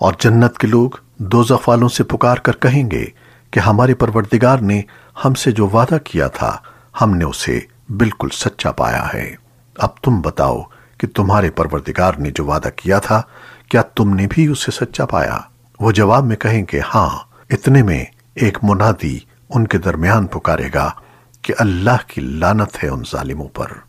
और जन्नत के लोग दो वालों से पुकार कर कहेंगे कि हमारे परवरदिगार ने हमसे जो वादा किया था, हमने उसे बिल्कुल सच्चा पाया है। अब तुम बताओ कि तुम्हारे परवरदिगार ने जो वादा किया था, क्या तुमने भी उसे सच्चा पाया? वो जवाब में कहेंगे हाँ इतने में एक मुनादी उनके दरमियान पुकारेगा कि अल्लाह की लानत है उन जालिमों पर।